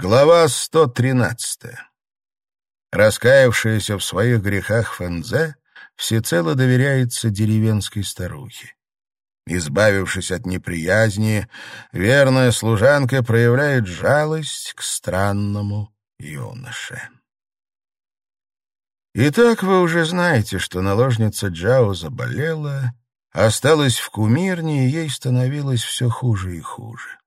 Глава 113. Раскаявшаяся в своих грехах Фэнзе всецело доверяется деревенской старухе. Избавившись от неприязни, верная служанка проявляет жалость к странному юноше. Итак, вы уже знаете, что наложница Джао заболела, осталась в кумирне, и ей становилось все хуже и хуже.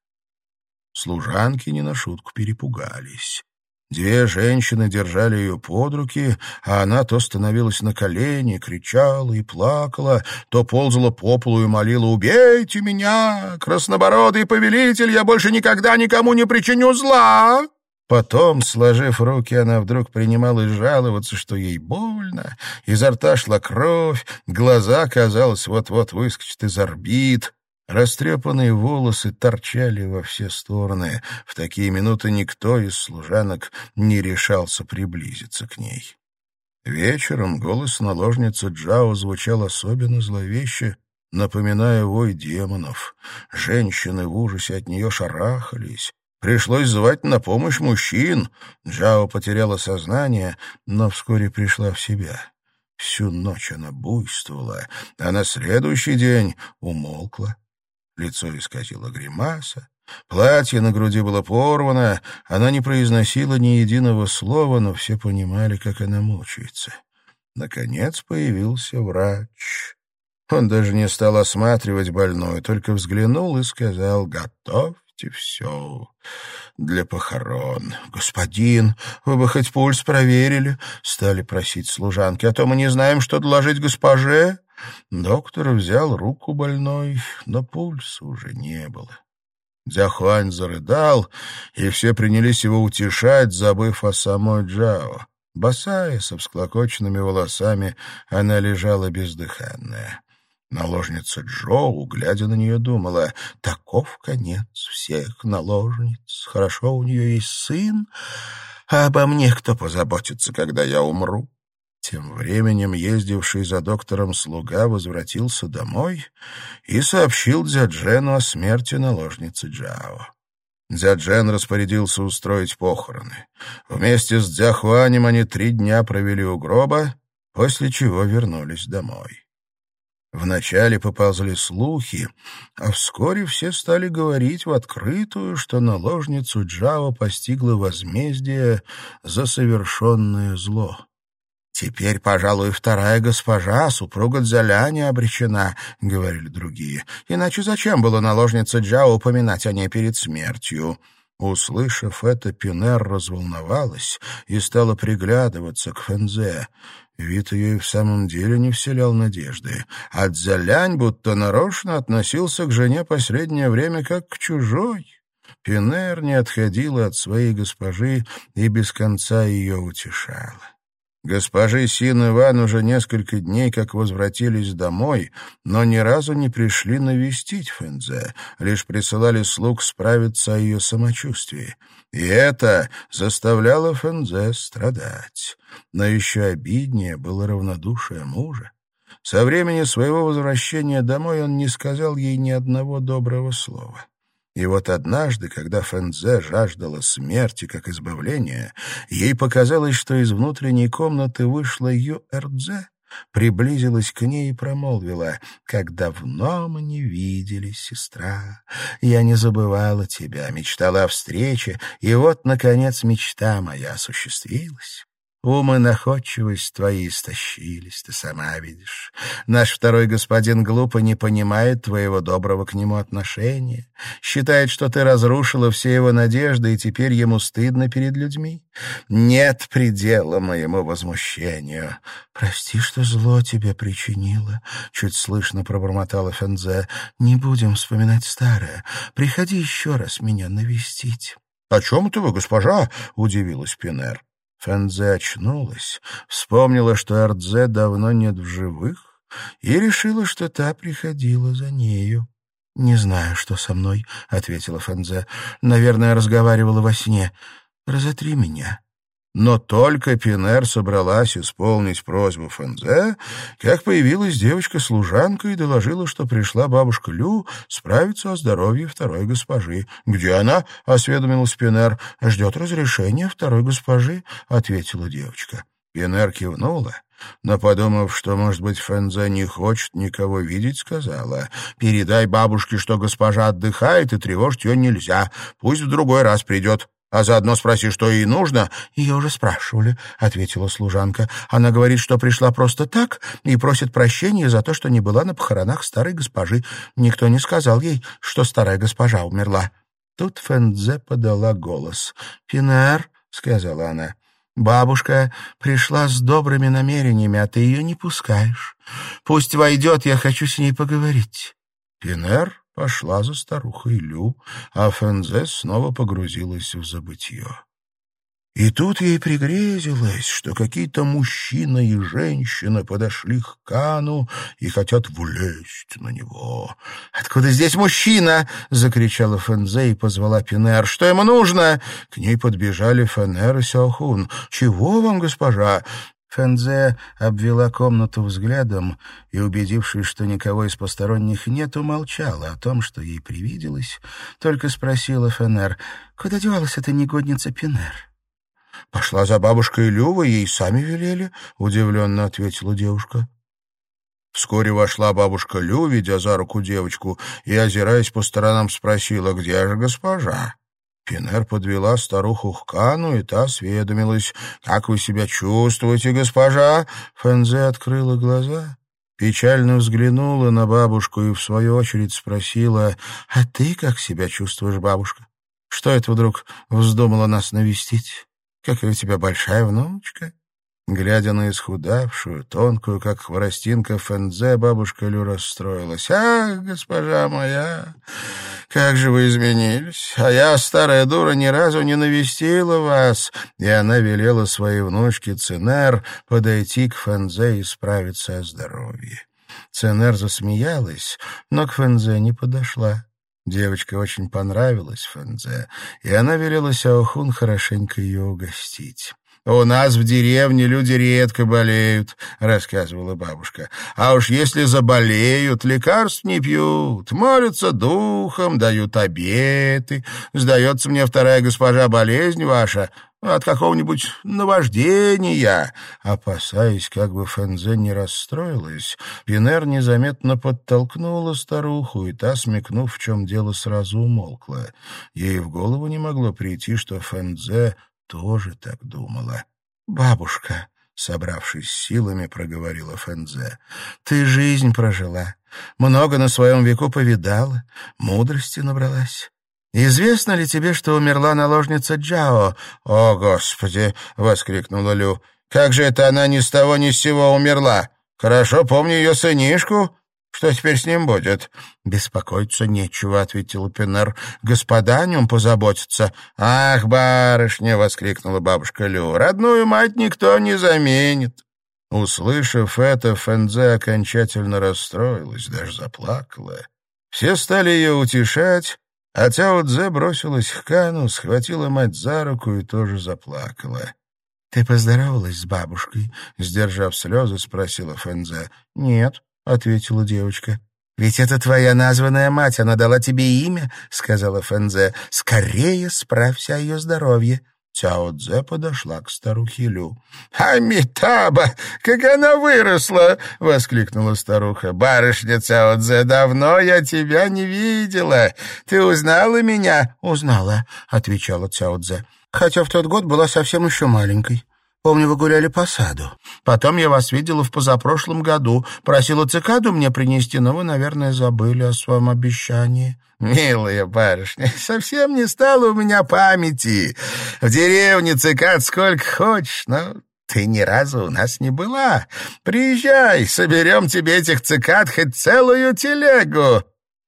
Служанки не на шутку перепугались. Две женщины держали ее под руки, а она то становилась на колени, кричала и плакала, то ползала по полу и молила «Убейте меня, краснобородый повелитель, я больше никогда никому не причиню зла!» Потом, сложив руки, она вдруг принималась жаловаться, что ей больно, изо рта шла кровь, глаза, казалось, вот-вот выскочат из орбит. Растрепанные волосы торчали во все стороны. В такие минуты никто из служанок не решался приблизиться к ней. Вечером голос наложницы Джао звучал особенно зловеще, напоминая вой демонов. Женщины в ужасе от нее шарахались. Пришлось звать на помощь мужчин. Джао потеряла сознание, но вскоре пришла в себя. Всю ночь она буйствовала, а на следующий день умолкла Лицо исказило гримаса, платье на груди было порвано, она не произносила ни единого слова, но все понимали, как она мучается. Наконец появился врач. Он даже не стал осматривать больную, только взглянул и сказал «Готовьте все для похорон». «Господин, вы бы хоть пульс проверили?» — стали просить служанки. «А то мы не знаем, что доложить госпоже». Доктор взял руку больной, но пульса уже не было. Дзяхуань зарыдал, и все принялись его утешать, забыв о самой Джао. Босая, со всклокоченными волосами, она лежала бездыханная. Наложница Джоу, глядя на нее, думала, таков конец всех наложниц. Хорошо, у нее есть сын, а обо мне кто позаботится, когда я умру? Тем временем ездивший за доктором слуга возвратился домой и сообщил Дзяджену о смерти наложницы Джао. Дзяджен распорядился устроить похороны. Вместе с Дзяхуанем они три дня провели у гроба, после чего вернулись домой. Вначале поползли слухи, а вскоре все стали говорить в открытую, что наложницу Джао постигло возмездие за совершенное зло. «Теперь, пожалуй, вторая госпожа, супруга Дзяляни, обречена», — говорили другие. «Иначе зачем было наложнице Джао упоминать о ней перед смертью?» Услышав это, Пинер разволновалась и стала приглядываться к Фензе. Вид ее и в самом деле не вселял надежды. А Дзялянь будто нарочно относился к жене последнее время как к чужой. Пинер не отходила от своей госпожи и без конца ее утешала. Госпожи Син Ван уже несколько дней как возвратились домой, но ни разу не пришли навестить Фэнзе, лишь присылали слуг справиться о ее самочувствии. И это заставляло Фэнзе страдать. Но еще обиднее было равнодушие мужа. Со времени своего возвращения домой он не сказал ей ни одного доброго слова. И вот однажды, когда Фэнзе жаждала смерти как избавления, ей показалось, что из внутренней комнаты вышла Ю Эрдзе, приблизилась к ней и промолвила, «Как давно мы не виделись, сестра! Я не забывала тебя, мечтала о встрече, и вот, наконец, мечта моя осуществилась. Ум и находчивость твои истощились, ты сама видишь. Наш второй господин глупо не понимает твоего доброго к нему отношения, считает, что ты разрушила все его надежды, и теперь ему стыдно перед людьми. Нет предела моему возмущению. Прости, что зло тебе причинило, — чуть слышно пробормотала Фензе. Не будем вспоминать старое. Приходи еще раз меня навестить. — О чем это вы, госпожа? — удивилась Пинер. Фэнзе очнулась, вспомнила, что Ардзе давно нет в живых, и решила, что та приходила за нею. «Не знаю, что со мной», — ответила Фэнзе. «Наверное, разговаривала во сне. Разотри меня». Но только Пинер собралась исполнить просьбу Фензе, как появилась девочка-служанка и доложила, что пришла бабушка Лю справиться о здоровье второй госпожи. «Где она?» — осведомилась Пинер. «Ждет разрешения второй госпожи», — ответила девочка. Пинер кивнула, но, подумав, что, может быть, Фензе не хочет никого видеть, сказала, «Передай бабушке, что госпожа отдыхает, и тревожить ее нельзя. Пусть в другой раз придет а заодно спроси, что ей нужно. — Ее уже спрашивали, — ответила служанка. Она говорит, что пришла просто так и просит прощения за то, что не была на похоронах старой госпожи. Никто не сказал ей, что старая госпожа умерла. Тут Фэндзе подала голос. — Пинер, — сказала она, — бабушка пришла с добрыми намерениями, а ты ее не пускаешь. Пусть войдет, я хочу с ней поговорить. Пинер пошла за старухой Лю, а Фензе снова погрузилась в забытье. И тут ей пригрезилось, что какие-то мужчина и женщина подошли к Кану и хотят влезть на него. «Откуда здесь мужчина?» — закричала Фензе и позвала Пинер. «Что ему нужно?» К ней подбежали Фенер и Сяохун. «Чего вам, госпожа?» Фэнзе обвела комнату взглядом и, убедившись, что никого из посторонних нет, умолчала о том, что ей привиделось, только спросила Фенер, куда девалась эта негодница Пинер. «Пошла за бабушкой Лювой, ей сами велели», — удивленно ответила девушка. Вскоре вошла бабушка Лю, ведя за руку девочку, и, озираясь по сторонам, спросила, где же госпожа. Пинер подвела старуху к Кану, и та осведомилась. «Как вы себя чувствуете, госпожа?» Фэнзе открыла глаза, печально взглянула на бабушку и, в свою очередь, спросила, «А ты как себя чувствуешь, бабушка? Что это вдруг вздумала нас навестить? Какая у тебя большая внучка?» Глядя на исхудавшую, тонкую, как хворостинка Фэнзе, бабушка Лю расстроилась. «Ах, госпожа моя, как же вы изменились! А я, старая дура, ни разу не навестила вас!» И она велела своей внучке Цинер подойти к Фэнзе и справиться о здоровье. Цинер засмеялась, но к Фэнзе не подошла. Девочка очень понравилась Фэнзе, и она велела Сяохун хорошенько ее угостить. «У нас в деревне люди редко болеют», — рассказывала бабушка. «А уж если заболеют, лекарств не пьют, молятся духом, дают обеты. Сдается мне вторая госпожа болезнь ваша, от какого-нибудь наваждения. Опасаясь, как бы Фензе не расстроилась, Пинер незаметно подтолкнула старуху, и та, смекнув, в чем дело, сразу умолкла. Ей в голову не могло прийти, что Фензе тоже так думала. «Бабушка», — собравшись силами, проговорила Фэнзе, — «ты жизнь прожила, много на своем веку повидала, мудрости набралась. Известно ли тебе, что умерла наложница Джао?» «О, Господи!» — воскликнула Лю. «Как же это она ни с того ни с сего умерла? Хорошо помню ее сынишку». Что теперь с ним будет? — Беспокоиться нечего, — ответил Пенер. — Господа о нем позаботятся. — Ах, барышня! — воскликнула бабушка Лю. — Родную мать никто не заменит. Услышав это, Фэнзе окончательно расстроилась, даже заплакала. Все стали ее утешать, а Цяо Цзэ бросилась к Кану, схватила мать за руку и тоже заплакала. — Ты поздоровалась с бабушкой? — сдержав слезы, спросила Фэнзе. — Нет, — ответила девочка. «Ведь это твоя названная мать, она дала тебе имя», — сказала Фэнзе. «Скорее справься о ее здоровье». Цяо Цзэ подошла к старухе Лю. «Амитаба! Как она выросла!» — воскликнула старуха. «Барышня Цяо Цзэ, давно я тебя не видела. Ты узнала меня?» «Узнала», — отвечала Цяо Цзэ. «Хотя в тот год была совсем еще маленькой. Помню, вы гуляли по саду. Потом я вас видела в позапрошлом году. Просила цикаду мне принести, но вы, наверное, забыли о своем обещании». «Милая барышня, совсем не стало у меня памяти. В деревне цикад сколько хочешь, но ты ни разу у нас не была. Приезжай, соберем тебе этих цикад хоть целую телегу».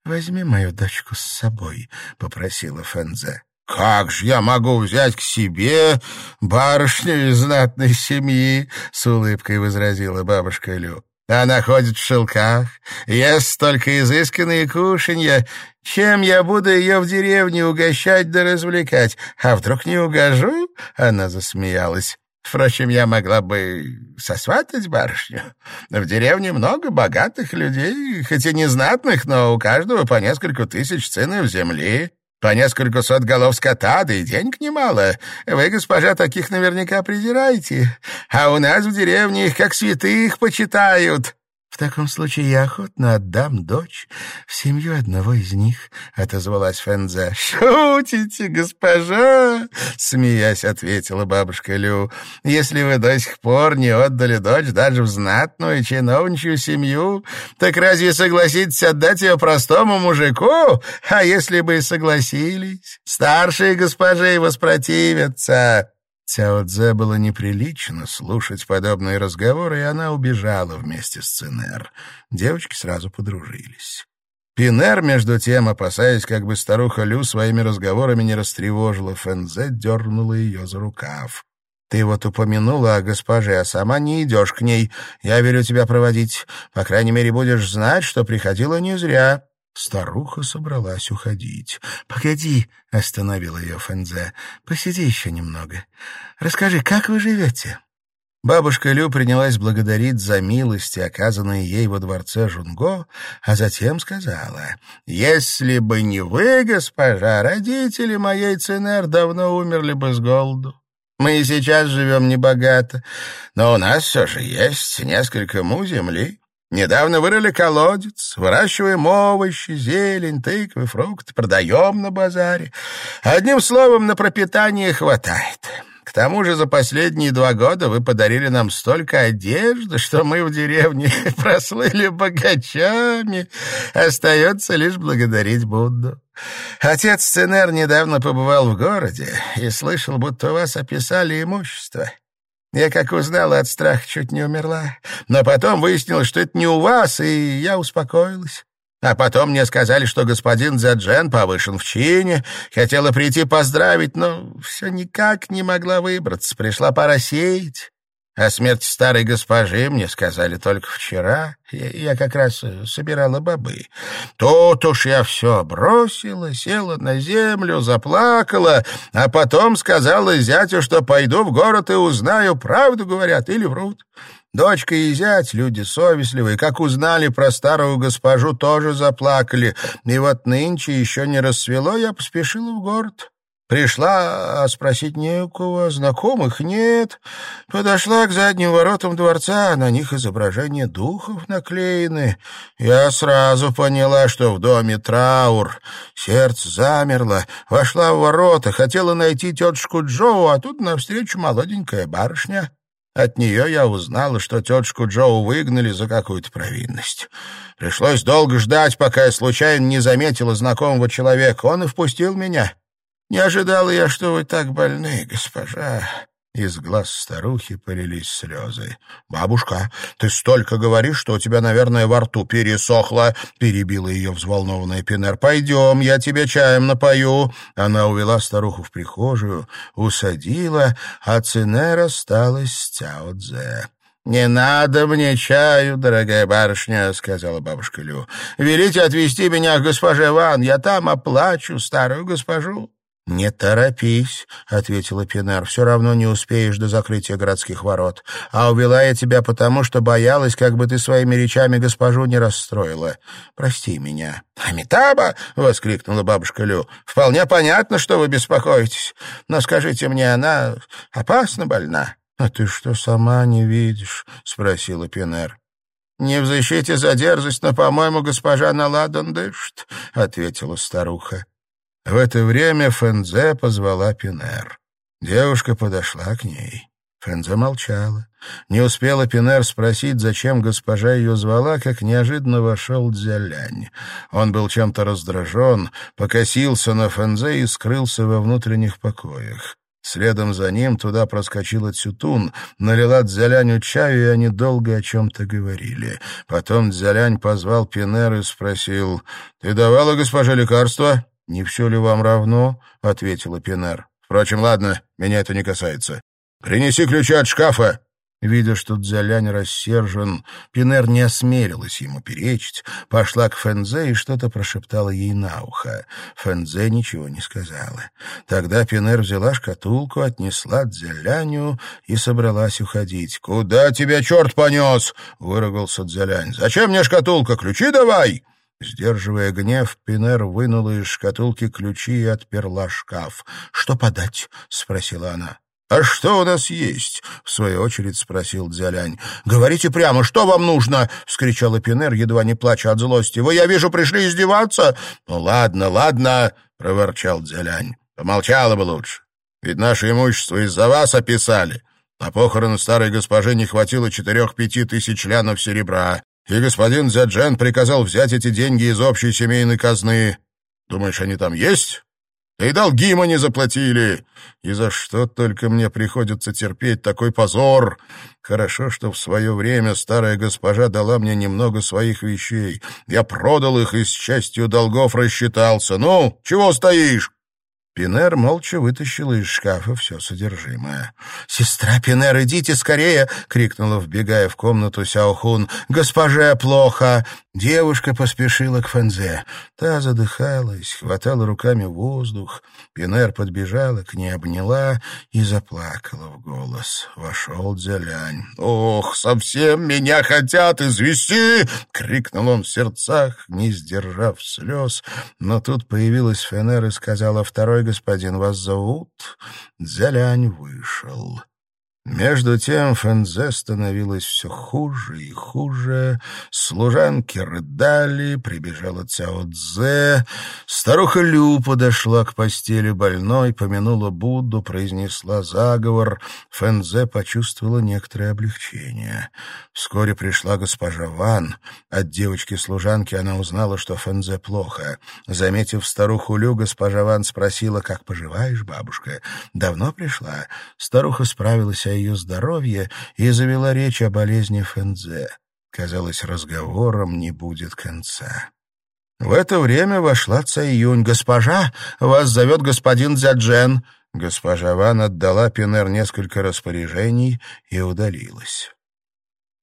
«Возьми мою дочку с собой», — попросила Фензе. «Как же я могу взять к себе барышню из знатной семьи?» — с улыбкой возразила бабушка Лю. Она ходит в шелках, ест только изысканные кушанья. Чем я буду ее в деревне угощать да развлекать? А вдруг не угожу?» Она засмеялась. Впрочем, я могла бы сосватать барышню. В деревне много богатых людей, хоть и незнатных, но у каждого по несколько тысяч ценов земли, по несколько сот голов скота, да и денег немало. Вы, госпожа, таких наверняка презираете. А у нас в деревне их как святых почитают. «В таком случае я охотно отдам дочь в семью одного из них», — отозвалась Фэнзе. «Шутите, госпожа?» — смеясь ответила бабушка Лю. «Если вы до сих пор не отдали дочь даже в знатную чиновничью семью, так разве согласитесь отдать ее простому мужику? А если бы и согласились, старшие госпожи воспротивятся». Цяо Цзэ было неприлично слушать подобные разговоры, и она убежала вместе с Цинер. Девочки сразу подружились. Пинер, между тем, опасаясь, как бы старуха Лю своими разговорами не растревожила Фэнзе, дернула ее за рукав. «Ты вот упомянула о госпоже, а сама не идешь к ней. Я велю тебя проводить. По крайней мере, будешь знать, что приходила не зря». Старуха собралась уходить. «Погоди», — остановила ее Фэнзе, — «посиди еще немного. Расскажи, как вы живете?» Бабушка Лю принялась благодарить за милости, оказанные ей во дворце Жунго, а затем сказала, «Если бы не вы, госпожа, родители моей Цинер давно умерли бы с голоду. Мы и сейчас живем небогато, но у нас все же есть несколько му земли». Недавно вырыли колодец, выращиваем овощи, зелень, тыквы, фрукты, продаем на базаре. Одним словом, на пропитание хватает. К тому же за последние два года вы подарили нам столько одежды, что мы в деревне прослыли богачами. Остается лишь благодарить Будду. Отец Ценер недавно побывал в городе и слышал, будто вас описали имущество. Я, как узнала, от страха чуть не умерла. Но потом выяснилось, что это не у вас, и я успокоилась. А потом мне сказали, что господин Заджен повышен в чине, хотела прийти поздравить, но все никак не могла выбраться, пришла пора сеять. О смерти старой госпожи мне сказали только вчера. Я, я как раз э, собирала бобы. Тут уж я все бросила, села на землю, заплакала, а потом сказала зятю, что пойду в город и узнаю, правду говорят или врут. Дочка и зять, люди совестливые, как узнали про старую госпожу, тоже заплакали. И вот нынче еще не рассвело, я поспешила в город. Пришла, а спросить не у кого, знакомых нет. Подошла к задним воротам дворца, на них изображения духов наклеены. Я сразу поняла, что в доме траур. Сердце замерло, вошла в ворота, хотела найти тетушку Джоу, а тут навстречу молоденькая барышня. От нее я узнала, что тетушку Джоу выгнали за какую-то провинность. Пришлось долго ждать, пока я случайно не заметила знакомого человека. Он и впустил меня. Не ожидала я, что вы так больны, госпожа». Из глаз старухи полились слезы. «Бабушка, ты столько говоришь, что у тебя, наверное, во рту пересохло!» — перебила ее взволнованная Пинер. «Пойдем, я тебе чаем напою!» Она увела старуху в прихожую, усадила, а Цинер осталась с Цяо-Дзе. «Не надо мне чаю, дорогая барышня», — сказала бабушка Лю. «Велите отвезти меня к госпоже Ван, я там оплачу старую госпожу». «Не торопись», — ответила Пинар, — «все равно не успеешь до закрытия городских ворот. А увела я тебя потому, что боялась, как бы ты своими речами госпожу не расстроила. Прости меня». «Амитаба!» — воскликнула бабушка Лю. «Вполне понятно, что вы беспокоитесь. Но скажите мне, она опасно больна?» «А ты что, сама не видишь?» — спросила Пинер. «Не в защите за дерзость, но, по-моему, госпожа Наладан дышит», — ответила старуха. В это время Фэнзе позвала Пинер. Девушка подошла к ней. Фэнзе молчала. Не успела Пинер спросить, зачем госпожа ее звала, как неожиданно вошел Дзялянь. Он был чем-то раздражен, покосился на Фэнзе и скрылся во внутренних покоях. Следом за ним туда проскочила Цютун, налила Дзяляню чаю, и они долго о чем-то говорили. Потом Дзялянь позвал Пинер и спросил, «Ты давала госпоже лекарство?» «Не все ли вам равно?» — ответила Пинар. «Впрочем, ладно, меня это не касается. Принеси ключи от шкафа». Видя, что Дзялянь рассержен, Пинер не осмелилась ему перечить, пошла к Фензе и что-то прошептала ей на ухо. Фензе ничего не сказала. Тогда Пинер взяла шкатулку, отнесла Дзяляню и собралась уходить. «Куда тебя черт понес?» — выругался Дзялянь. «Зачем мне шкатулка? Ключи давай!» Сдерживая гнев, Пинер вынула из шкатулки ключи и отперла шкаф. «Что подать?» — спросила она. «А что у нас есть?» — в свою очередь спросил Дзялянь. «Говорите прямо, что вам нужно?» — вскричала Пинер, едва не плача от злости. «Вы, я вижу, пришли издеваться?» «Ну ладно, ладно», — проворчал Дзялянь. «Помолчала бы лучше. Ведь наше имущество из-за вас описали. На похороны старой госпожи не хватило четырех-пяти тысяч лянов серебра и господин Зяджен приказал взять эти деньги из общей семейной казны. Думаешь, они там есть? Да и долги мы не заплатили. И за что только мне приходится терпеть такой позор? Хорошо, что в свое время старая госпожа дала мне немного своих вещей. Я продал их и с частью долгов рассчитался. Ну, чего стоишь? Пинер молча вытащила из шкафа все содержимое. «Сестра Пинер, идите скорее!» — крикнула, вбегая в комнату Сяохун. «Госпоже плохо!» Девушка поспешила к Фэнзе. Та задыхалась, хватала руками воздух. Пинер подбежала к ней, обняла и заплакала в голос. Вошел Дзялянь. «Ох, совсем меня хотят извести!» — крикнул он в сердцах, не сдержав слез. Но тут появилась Фенер и сказала, «Второй господин вас зовут?» Дзялянь вышел. Между тем Фэнзе становилось все хуже и хуже. Служанки рыдали, прибежала Цяо Цзэ. Старуха Лю подошла к постели больной, помянула Будду, произнесла заговор. Фэнзе почувствовала некоторое облегчение. Вскоре пришла госпожа Ван. От девочки-служанки она узнала, что Фэнзе плохо. Заметив старуху Лю, госпожа Ван спросила, «Как поживаешь, бабушка?» «Давно пришла?» Старуха справилась ее здоровье и завела речь о болезни Фэнзе. Казалось, разговором не будет конца. В это время вошла Цаюнь. «Госпожа, вас зовет господин Дзяджен». Госпожа Ван отдала Пинер несколько распоряжений и удалилась.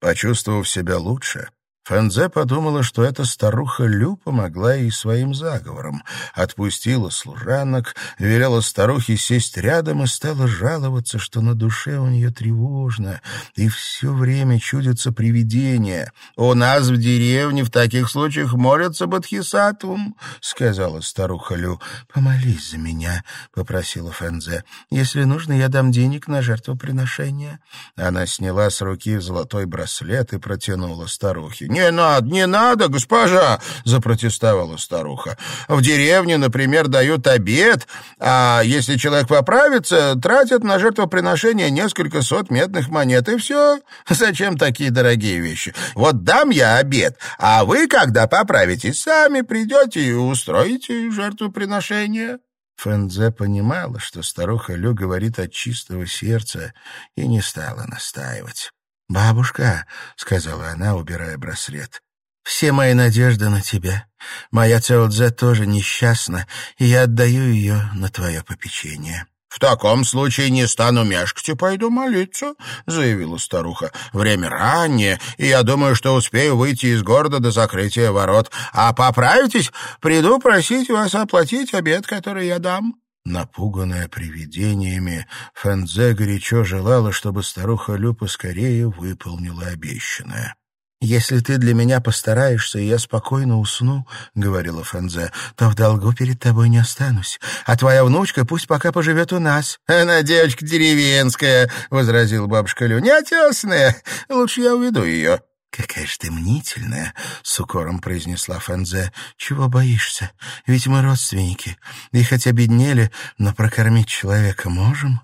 Почувствовав себя лучше, Фэнзе подумала, что эта старуха Лю помогла ей своим заговором. Отпустила служанок, велела старухе сесть рядом и стала жаловаться, что на душе у нее тревожно, и все время чудится привидение. «У нас в деревне в таких случаях молятся Бадхисатвам», — сказала старуха Лю. «Помолись за меня», — попросила Фэнзе. «Если нужно, я дам денег на жертвоприношение». Она сняла с руки золотой браслет и протянула старухе. «Не надо, не надо, госпожа!» — запротестовала старуха. «В деревне, например, дают обед, а если человек поправится, тратят на жертвоприношение несколько сот медных монет, и все. Зачем такие дорогие вещи? Вот дам я обед, а вы, когда поправитесь, сами придете и устроите жертвоприношение». Фэнзе понимала, что старуха Лю говорит от чистого сердца, и не стала настаивать. «Бабушка», — сказала она, убирая браслет, — «все мои надежды на тебя. Моя Цеодзе тоже несчастна, и я отдаю ее на твое попечение». «В таком случае не стану мешкать и пойду молиться», — заявила старуха. «Время раннее, и я думаю, что успею выйти из города до закрытия ворот. А поправитесь, приду просить вас оплатить обед, который я дам». Напуганная привидениями, Фэнзе горячо желала, чтобы старуха Лю поскорее выполнила обещанное. «Если ты для меня постараешься, и я спокойно усну, — говорила Фэнзе, — то в долгу перед тобой не останусь, а твоя внучка пусть пока поживет у нас». «Она девочка деревенская, — возразил бабушка Лю, — неотесная. Лучше я уведу ее». «Какая ж ты мнительная!» — с укором произнесла Фэнзе. «Чего боишься? Ведь мы родственники. И хотя беднели, но прокормить человека можем».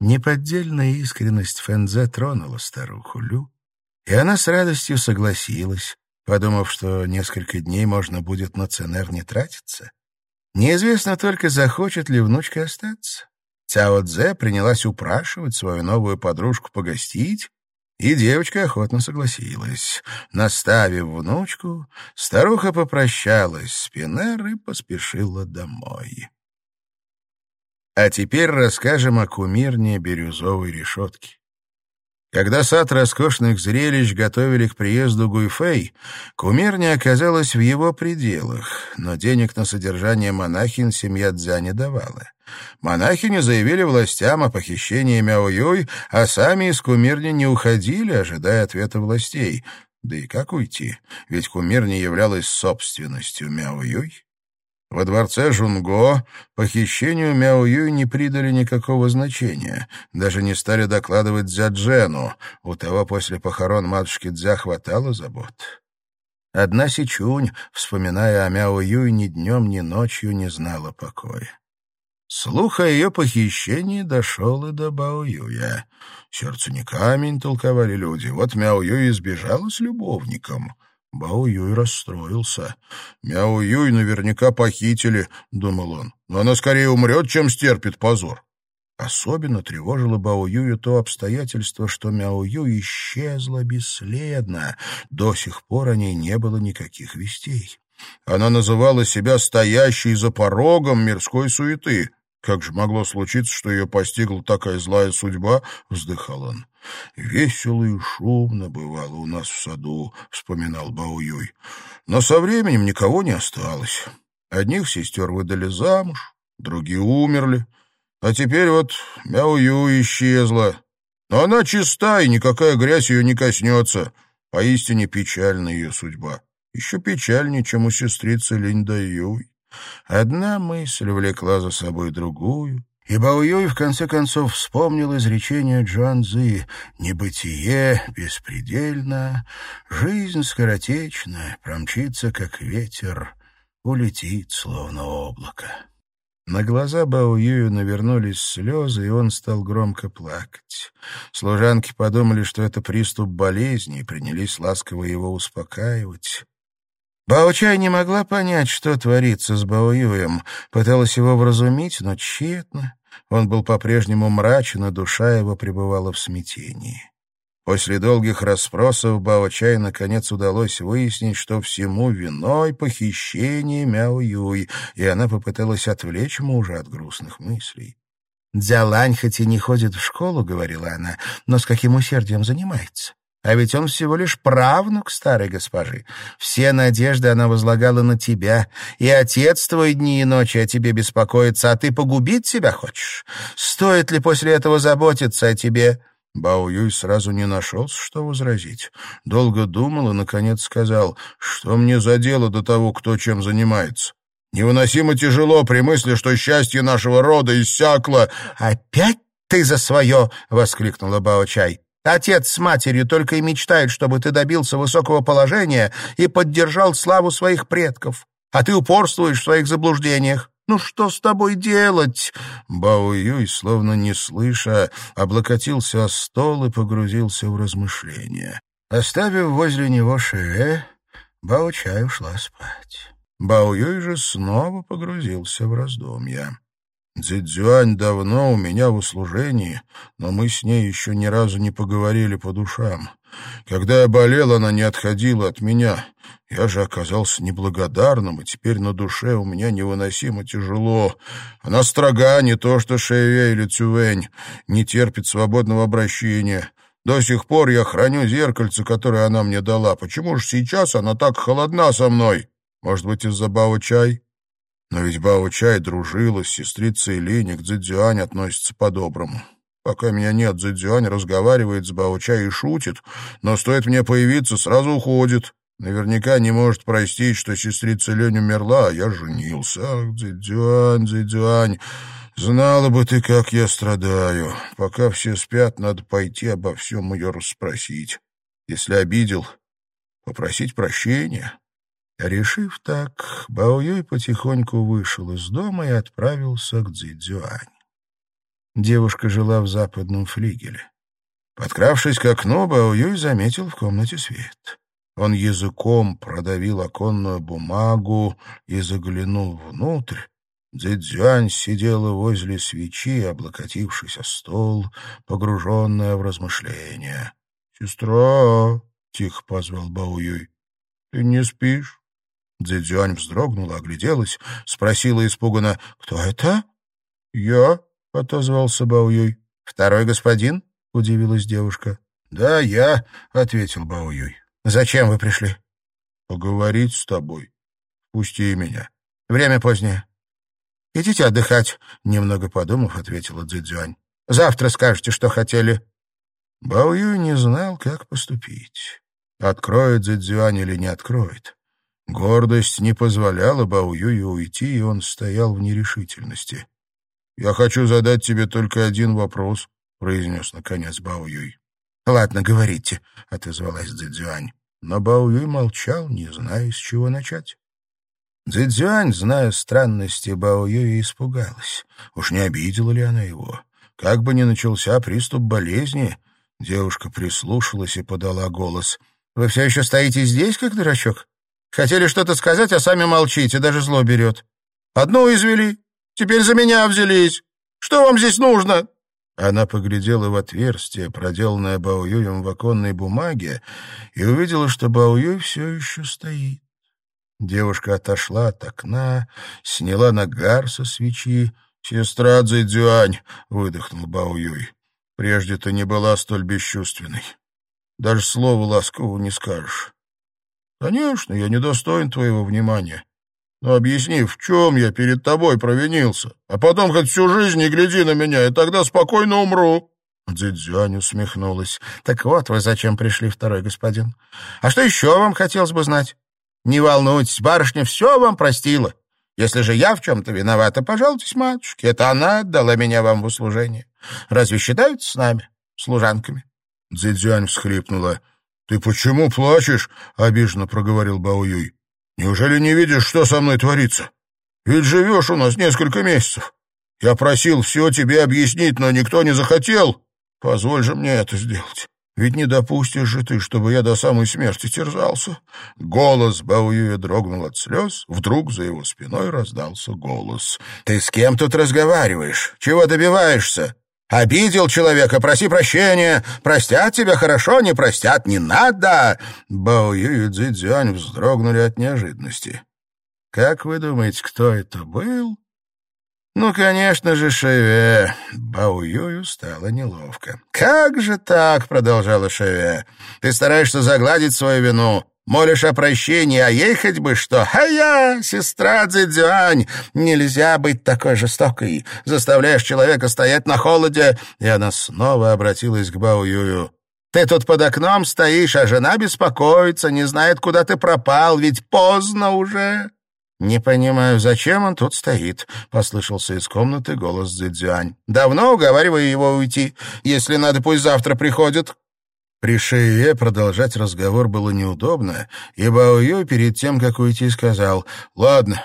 Неподдельная искренность Фэнзе тронула старуху Лю, и она с радостью согласилась, подумав, что несколько дней можно будет на Ценер не тратиться. Неизвестно только, захочет ли внучка остаться. Цяо Цзэ принялась упрашивать свою новую подружку погостить, и девочка охотно согласилась. Наставив внучку, старуха попрощалась с Пинер и поспешила домой. А теперь расскажем о кумирне бирюзовой решетки. Когда сад роскошных зрелищ готовили к приезду Гуйфэй, кумирня оказалась в его пределах, но денег на содержание монахинь семья Дзя не давала. Монахини заявили властям о похищении Мяо-Юй, а сами из кумирни не уходили, ожидая ответа властей. Да и как уйти? Ведь кумирня являлась собственностью Мяо-Юй. Во дворце Жунго похищению Мяо Юй не придали никакого значения, даже не стали докладывать Дзяджену, у того после похорон матушки Дзя хватало забот. Одна Сичунь, вспоминая о Мяо Юй, ни днем, ни ночью не знала покоя. Слух о ее похищении дошел и до Бао Юя. Сердце не камень, толковали люди. Вот Мяо Юй избежала с любовником — Бао Юй расстроился. «Мяо Юй наверняка похитили», — думал он. «Но она скорее умрет, чем стерпит позор». Особенно тревожило Бао Юю то обстоятельство, что Мяо Юй исчезла бесследно. До сих пор о ней не было никаких вестей. Она называла себя стоящей за порогом мирской суеты. Как же могло случиться, что ее постигла такая злая судьба, вздыхал он. «Весело и шумно бывало у нас в саду», — вспоминал Бауюй. «Но со временем никого не осталось. Одних сестер выдали замуж, другие умерли. А теперь вот Мяую исчезла. Но она чиста, и никакая грязь ее не коснется. Поистине печальна ее судьба. Еще печальнее, чем у сестрицы Линь-Даюй. Одна мысль влекла за собой другую, и Баоюй в конце концов вспомнил изречение Джуан Цзы «Небытие беспредельно, жизнь скоротечна, промчится, как ветер, улетит, словно облако». На глаза Бао Юю навернулись слезы, и он стал громко плакать. Служанки подумали, что это приступ болезни, и принялись ласково его успокаивать. Бао-Чай не могла понять, что творится с Бао-Юем, пыталась его вразумить, но тщетно. Он был по-прежнему мрачен, а душа его пребывала в смятении. После долгих расспросов Бао-Чай наконец удалось выяснить, что всему виной похищение Мяо-Юй, и она попыталась отвлечь мужа от грустных мыслей. «Дзялань хоть и не ходит в школу, — говорила она, — но с каким усердием занимается. А ведь он всего лишь правнук старой госпожи. Все надежды она возлагала на тебя, и отец твой дни и ночи о тебе беспокоится, а ты погубить себя хочешь? Стоит ли после этого заботиться о тебе?» Бао Юй сразу не нашелся, что возразить. Долго думал и, наконец, сказал, что мне за дело до того, кто чем занимается. Невыносимо тяжело при мысли, что счастье нашего рода иссякло. «Опять ты за свое!» — воскликнула Бао Чай. Отец с матерью только и мечтают, чтобы ты добился высокого положения и поддержал славу своих предков. А ты упорствуешь в своих заблуждениях. Ну что с тобой делать?» Бао Юй, словно не слыша, облокотился о стол и погрузился в размышления. Оставив возле него Шее, Бао Чай ушла спать. Бао Юй же снова погрузился в раздумья. Цзюань давно у меня в услужении, но мы с ней еще ни разу не поговорили по душам. Когда я болел, она не отходила от меня. Я же оказался неблагодарным, и теперь на душе у меня невыносимо тяжело. Она строга, не то что Шэйве или Цювэнь, не терпит свободного обращения. До сих пор я храню зеркальце, которое она мне дала. Почему же сейчас она так холодна со мной? Может быть, из-за Бао-чай? Но ведь Бао-Чай дружила с сестрицей Линь, к Цзэцзюань относится по-доброму. Пока меня нет, Цзэцзюань разговаривает с Бао-Чай и шутит, но стоит мне появиться, сразу уходит. Наверняка не может простить, что сестрица Лень умерла, а я женился. Ах, Цзэцзюань, Цзэцзюань, знала бы ты, как я страдаю. Пока все спят, надо пойти обо всем ее расспросить. Если обидел, попросить прощения. Решив так, Баоюй потихоньку вышел из дома и отправился к Цзидзюань. Девушка жила в западном флигеле. Подкравшись к окну, Баоюй заметил в комнате свет. Он языком продавил оконную бумагу и заглянул внутрь. Цзэцзюань сидела возле свечи, облокотившись о стол, погруженная в размышления. «Сестра!» — тихо позвал Баоюй. «Ты не спишь?» Цзэцзюань вздрогнула, огляделась, спросила испуганно, «Кто это?» «Я», — отозвался Бао Юй. «Второй господин?» — удивилась девушка. «Да, я», — ответил Бао Юй. «Зачем вы пришли?» «Поговорить с тобой. Пусти меня». «Время позднее». «Идите отдыхать», — немного подумав, ответила Цзюань. «Завтра скажете, что хотели». Бао не знал, как поступить. Откроет Цзюань или не откроет. Гордость не позволяла Бао Юю уйти, и он стоял в нерешительности. «Я хочу задать тебе только один вопрос», — произнес наконец Бао Юй. «Ладно, говорите», — отозвалась Цзюань. Но Бао Юй молчал, не зная, с чего начать. Цзюань, зная странности Бао Юя, испугалась. Уж не обидела ли она его? Как бы ни начался приступ болезни, девушка прислушалась и подала голос. «Вы все еще стоите здесь, как дурачок? Хотели что-то сказать, а сами молчите, даже зло берет. Одну извели, теперь за меня взялись. Что вам здесь нужно?» Она поглядела в отверстие, проделанное Баоюем в оконной бумаге, и увидела, что Баоюй все еще стоит. Девушка отошла от окна, сняла нагар со свечи. «Сестра Цзэдзюань!» — выдохнул Баоюй. «Прежде ты не была столь бесчувственной. Даже слова ласкового не скажешь. Конечно, я недостоин твоего внимания. Но объясни, в чем я перед тобой провинился? А потом хоть всю жизнь не гляди на меня, и тогда спокойно умру». Дзидзюань усмехнулась. «Так вот вы зачем пришли, второй господин. А что еще вам хотелось бы знать? Не волнуйтесь, барышня все вам простила. Если же я в чем-то виновата, пожалуйтесь матушке. Это она отдала меня вам в услужение. Разве считаются с нами, служанками?» Дзидзюань всхлипнула. «Ты почему плачешь?» — обиженно проговорил Бао Юй. «Неужели не видишь, что со мной творится? Ведь живешь у нас несколько месяцев. Я просил все тебе объяснить, но никто не захотел. Позволь же мне это сделать. Ведь не допустишь же ты, чтобы я до самой смерти терзался». Голос Баоюя дрогнул от слез. Вдруг за его спиной раздался голос. «Ты с кем тут разговариваешь? Чего добиваешься?» Обидел человека, проси прощения. Простят тебя хорошо, не простят, не надо. Бао Ю и Цзюань вздрогнули от неожиданности. Как вы думаете, кто это был? Ну, конечно же, Шеве. Бао Юю стало неловко. «Как же так?» — продолжала Шеве. «Ты стараешься загладить свою вину. Молишь о прощении, а ей хоть бы что. А я, сестра Цзюань, нельзя быть такой жестокой. Заставляешь человека стоять на холоде. И она снова обратилась к Бао Юю. Ты тут под окном стоишь, а жена беспокоится, не знает, куда ты пропал, ведь поздно уже. «Не понимаю, зачем он тут стоит?» — послышался из комнаты голос Цзюань. «Давно уговариваю его уйти. Если надо, пусть завтра приходит. При Шее продолжать разговор было неудобно, и Бао перед тем, как уйти, сказал, «Ладно,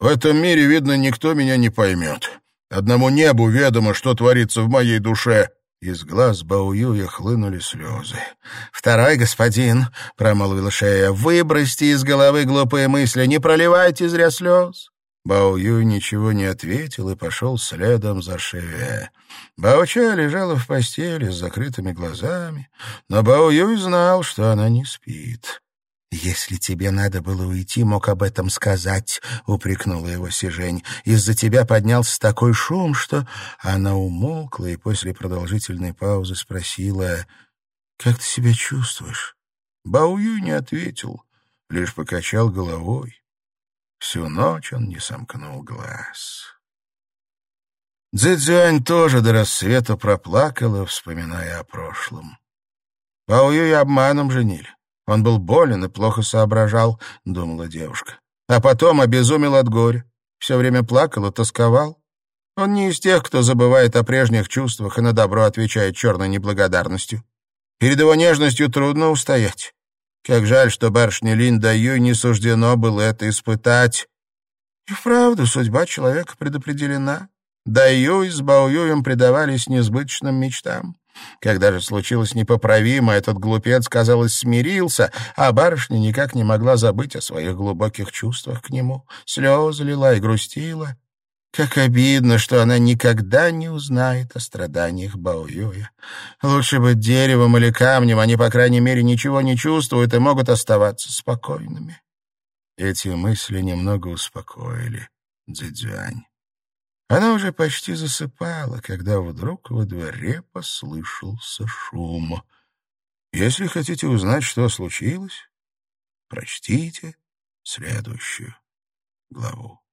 в этом мире, видно, никто меня не поймет. Одному небу ведомо, что творится в моей душе». Из глаз Баоюя хлынули слезы. «Второй господин», — промолвила Шея, — «выбросьте из головы глупые мысли, не проливайте зря слез». Бао Юй ничего не ответил и пошел следом за Шеве. Бао Ча лежала в постели с закрытыми глазами, но Бао Юй знал, что она не спит. «Если тебе надо было уйти, мог об этом сказать», — упрекнула его Сижень. «Из-за тебя поднялся такой шум, что...» Она умолкла и после продолжительной паузы спросила, «Как ты себя чувствуешь?» Бао Юй не ответил, лишь покачал головой. Всю ночь он не сомкнул глаз. Цзэцзюань тоже до рассвета проплакала, вспоминая о прошлом. Пао Юй обманом женили. Он был болен и плохо соображал, — думала девушка. А потом обезумел от горя. Все время плакал и тосковал. Он не из тех, кто забывает о прежних чувствах и на добро отвечает черной неблагодарностью. Перед его нежностью трудно устоять. Как жаль, что барышне Лин Даю не суждено было это испытать. И вправду судьба человека предопределена. Даю с Баоюем предавались несбыточным мечтам. Когда же случилось непоправимо, этот глупец, казалось, смирился, а барышня никак не могла забыть о своих глубоких чувствах к нему. Слезы лила и грустила. Как обидно, что она никогда не узнает о страданиях Баоюя. Лучше быть деревом или камнем, они, по крайней мере, ничего не чувствуют и могут оставаться спокойными. Эти мысли немного успокоили Цзэцзюань. Она уже почти засыпала, когда вдруг во дворе послышался шум. Если хотите узнать, что случилось, прочтите следующую главу.